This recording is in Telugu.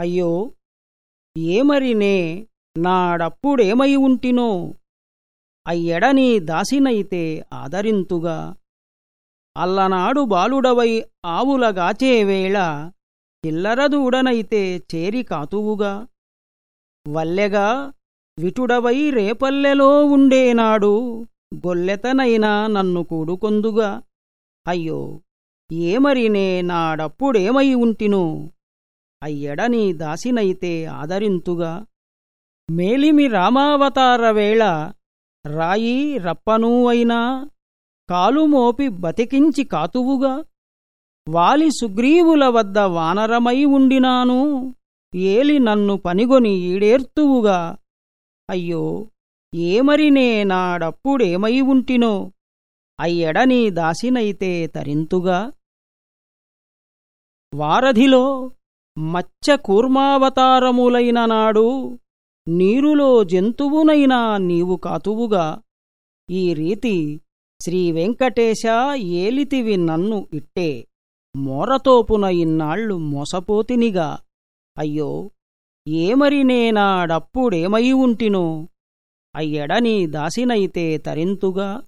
అయ్యో ఏమరినే నాడప్పుడేమై ఉంటినో? అయ్యడని దాసినైతే ఆదరింతుగా. అల్లనాడు బాలుడవై ఆవులగాచేవేళ చిల్లరదూడనైతే చేరి కాతువుగా. వల్లెగా విటుడవై రేపల్లెలో ఉండేనాడు గొల్లెతనైనా నన్ను కూడుకొందుగా. అయ్యో ఏమరినే నాడప్పుడేమై ఉంటినో? అయ్యడని దాసినైతే ఆదరింతుగా. మేలిమి రామావతార వేళ రాయి రప్పనూ అయినా కాలుమోపి బతికించి కాతువుగా. వాలి సుగ్రీవుల వద్ద వానరమై ఉండినాను ఏలి నన్ను పనిగొని ఈడేర్తువుగా. అయ్యో ఏమరినే నాడప్పుడేమై ఉంటినో అయ్యడని దాసినైతే తరింతుగా. వారధిలో మచ్చ కూర్మావతారములైన నాడు నీరులో జంతువునైనా నీవు కాతువుగా. ఈ రీతి శ్రీవెంకటేశ ఏలితివి నన్ను ఇట్టే. మోరతోపున ఇన్నాళ్ళు మోసపోతినిగా. అయ్యో ఏమరి నేనాడప్పుడేమయి ఉంటినో? అయ్యడని దాసినైతే తరింతుగా.